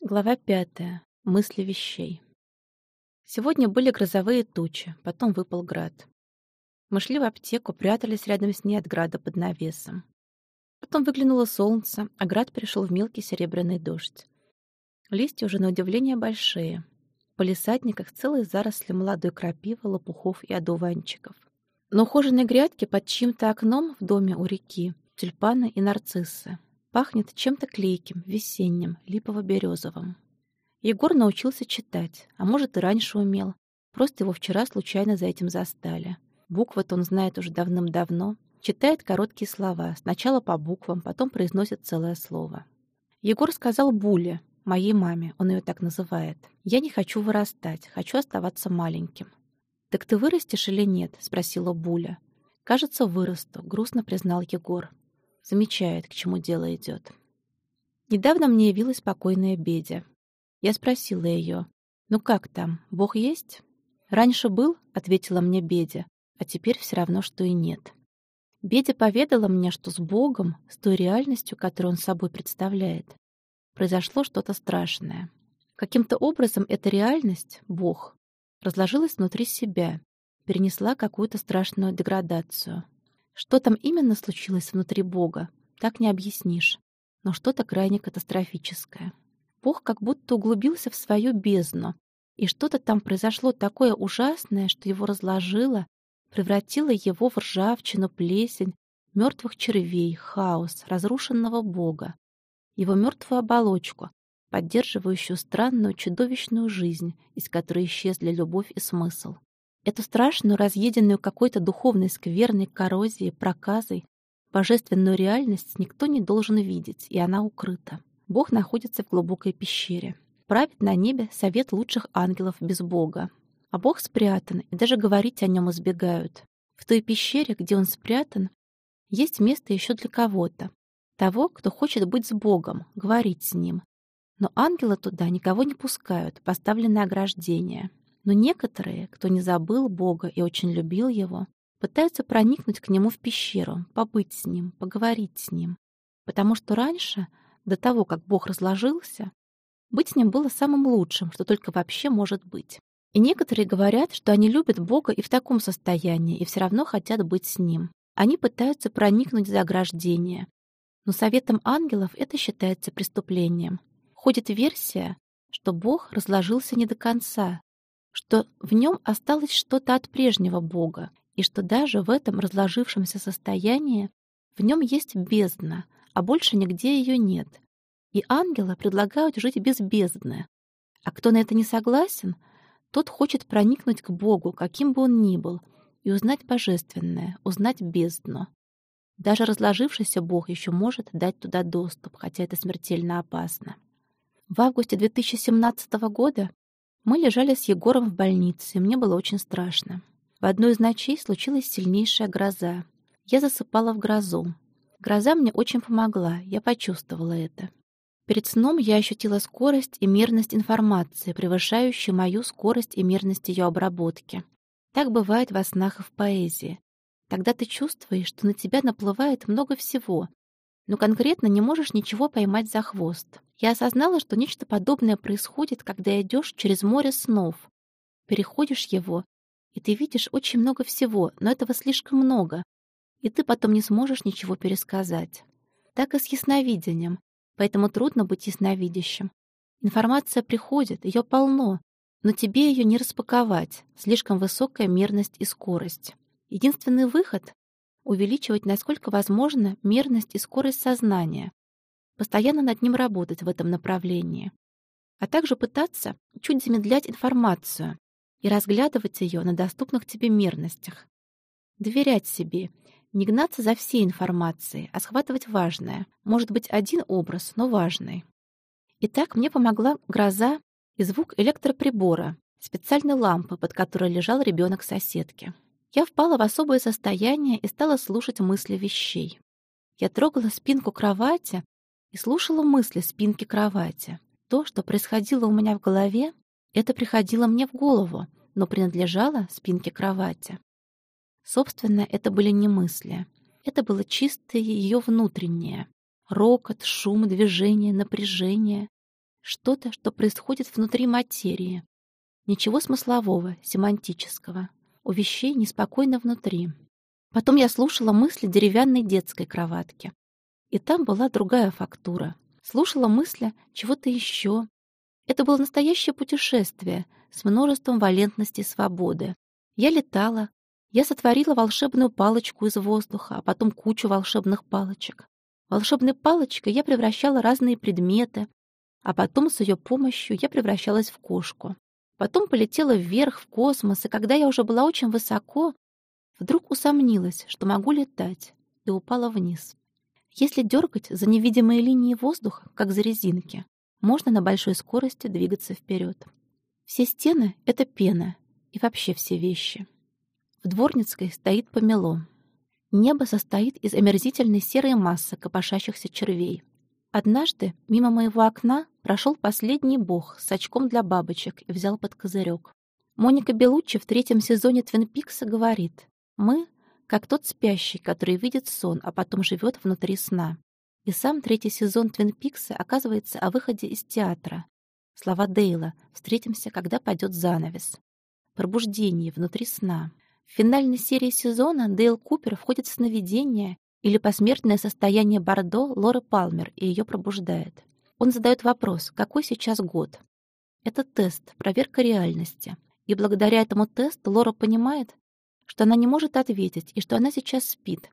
Глава пятая. Мысли вещей. Сегодня были грозовые тучи, потом выпал град. Мы шли в аптеку, прятались рядом с ней от града под навесом. Потом выглянуло солнце, а град перешел в мелкий серебряный дождь. Листья уже на удивление большие. В полисадниках целые заросли молодой крапивы, лопухов и одуванчиков. На ухоженной грядке под чьим-то окном в доме у реки тюльпаны и нарциссы. Пахнет чем-то клейким, весенним, липово-березовым. Егор научился читать, а может и раньше умел. Просто его вчера случайно за этим застали. Буквы-то он знает уже давным-давно. Читает короткие слова, сначала по буквам, потом произносит целое слово. Егор сказал Буле, моей маме, он ее так называет. «Я не хочу вырастать, хочу оставаться маленьким». «Так ты вырастешь или нет?» — спросила Буля. «Кажется, вырасту», — грустно признал Егор. Замечает, к чему дело идет. Недавно мне явилась спокойная Бедя. Я спросила ее, «Ну как там, Бог есть?» «Раньше был», — ответила мне Бедя, «а теперь все равно, что и нет». Бедя поведала мне, что с Богом, с той реальностью, которую он собой представляет, произошло что-то страшное. Каким-то образом эта реальность, Бог, разложилась внутри себя, перенесла какую-то страшную деградацию — что там именно случилось внутри Бога, так не объяснишь, но что-то крайне катастрофическое. Бог как будто углубился в свою бездну, и что-то там произошло такое ужасное, что его разложило, превратило его в ржавчину, плесень, мертвых червей, хаос, разрушенного Бога, его мертвую оболочку, поддерживающую странную чудовищную жизнь, из которой исчезли любовь и смысл. Эту страшную, разъеденную какой-то духовной скверной, коррозией, проказой, божественную реальность никто не должен видеть, и она укрыта. Бог находится в глубокой пещере. Правит на небе совет лучших ангелов без Бога. А Бог спрятан, и даже говорить о нем избегают. В той пещере, где он спрятан, есть место еще для кого-то. Того, кто хочет быть с Богом, говорить с ним. Но ангелы туда никого не пускают, поставлены ограждения. Но некоторые, кто не забыл Бога и очень любил Его, пытаются проникнуть к Нему в пещеру, побыть с Ним, поговорить с Ним. Потому что раньше, до того, как Бог разложился, быть с Ним было самым лучшим, что только вообще может быть. И некоторые говорят, что они любят Бога и в таком состоянии, и все равно хотят быть с Ним. Они пытаются проникнуть за ограждение. Но советом ангелов это считается преступлением. Ходит версия, что Бог разложился не до конца, что в нем осталось что-то от прежнего Бога, и что даже в этом разложившемся состоянии в нем есть бездна, а больше нигде ее нет. И ангелы предлагают жить без бездны. А кто на это не согласен, тот хочет проникнуть к Богу, каким бы он ни был, и узнать божественное, узнать бездну. Даже разложившийся Бог еще может дать туда доступ, хотя это смертельно опасно. В августе 2017 года мы лежали с Егором в больнице, мне было очень страшно. В одну из ночей случилась сильнейшая гроза. Я засыпала в грозу. Гроза мне очень помогла, я почувствовала это. Перед сном я ощутила скорость и мерность информации, превышающую мою скорость и мерность ее обработки. Так бывает во снах и в поэзии. Тогда ты чувствуешь, что на тебя наплывает много всего, но конкретно не можешь ничего поймать за хвост. Я осознала, что нечто подобное происходит, когда идешь через море снов. Переходишь его, и ты видишь очень много всего, но этого слишком много, и ты потом не сможешь ничего пересказать. Так и с ясновидением, поэтому трудно быть ясновидящим. Информация приходит, ее полно, но тебе ее не распаковать, слишком высокая мерность и скорость. Единственный выход увеличивать, насколько возможно, мерность и скорость сознания, постоянно над ним работать в этом направлении, а также пытаться чуть замедлять информацию и разглядывать ее на доступных тебе мерностях. Доверять себе, не гнаться за всей информацией, а схватывать важное. Может быть, один образ, но важный. Итак, мне помогла гроза и звук электроприбора, специальной лампы, под которой лежал ребенок соседки. Я впала в особое состояние и стала слушать мысли вещей. Я трогала спинку кровати слушала мысли спинки кровати. То, что происходило у меня в голове, это приходило мне в голову, но принадлежало спинке кровати. Собственно, это были не мысли. Это было чистое ее внутреннее. Рокот, шум, движение, напряжение. Что-то, что происходит внутри материи. Ничего смыслового, семантического. У вещей неспокойно внутри. Потом я слушала мысли деревянной детской кроватки. И там была другая фактура. Слушала мысли чего-то еще. Это было настоящее путешествие с множеством валентности свободы. Я летала, я сотворила волшебную палочку из воздуха, а потом кучу волшебных палочек. Волшебной палочкой я превращала разные предметы, а потом с ее помощью я превращалась в кошку. Потом полетела вверх, в космос, и когда я уже была очень высоко, вдруг усомнилась, что могу летать, и упала вниз. Если дергать за невидимые линии воздуха, как за резинки, можно на большой скорости двигаться вперед. Все стены — это пена, и вообще все вещи. В Дворницкой стоит помело. Небо состоит из омерзительной серой массы копошащихся червей. Однажды мимо моего окна прошел последний бог с очком для бабочек и взял под козырек. Моника Белуччи в третьем сезоне «Твин Пикса» говорит, «Мы — как тот спящий, который видит сон, а потом живет внутри сна». И сам третий сезон «Твин Пикса» оказывается о выходе из театра. Слова Дейла «Встретимся, когда пойдет занавес». Пробуждение внутри сна. В финальной серии сезона Дейл Купер входит в сновидение или посмертное состояние Бордо Лоры Палмер и ее пробуждает. Он задает вопрос, какой сейчас год. Это тест, проверка реальности. И благодаря этому тесту Лора понимает, что она не может ответить и что она сейчас спит.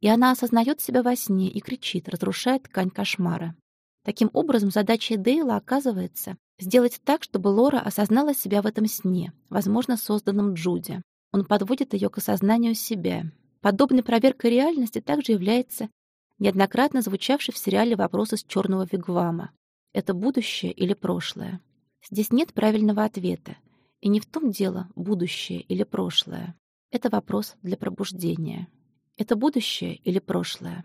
И она осознает себя во сне и кричит, разрушая ткань кошмара. Таким образом, задачей Дейла оказывается сделать так, чтобы Лора осознала себя в этом сне, возможно, созданном Джуди. Он подводит ее к осознанию себя. Подобной проверкой реальности также является неоднократно звучавший в сериале вопрос из черного вигвама. Это будущее или прошлое? Здесь нет правильного ответа. И не в том дело, будущее или прошлое. Это вопрос для пробуждения. Это будущее или прошлое?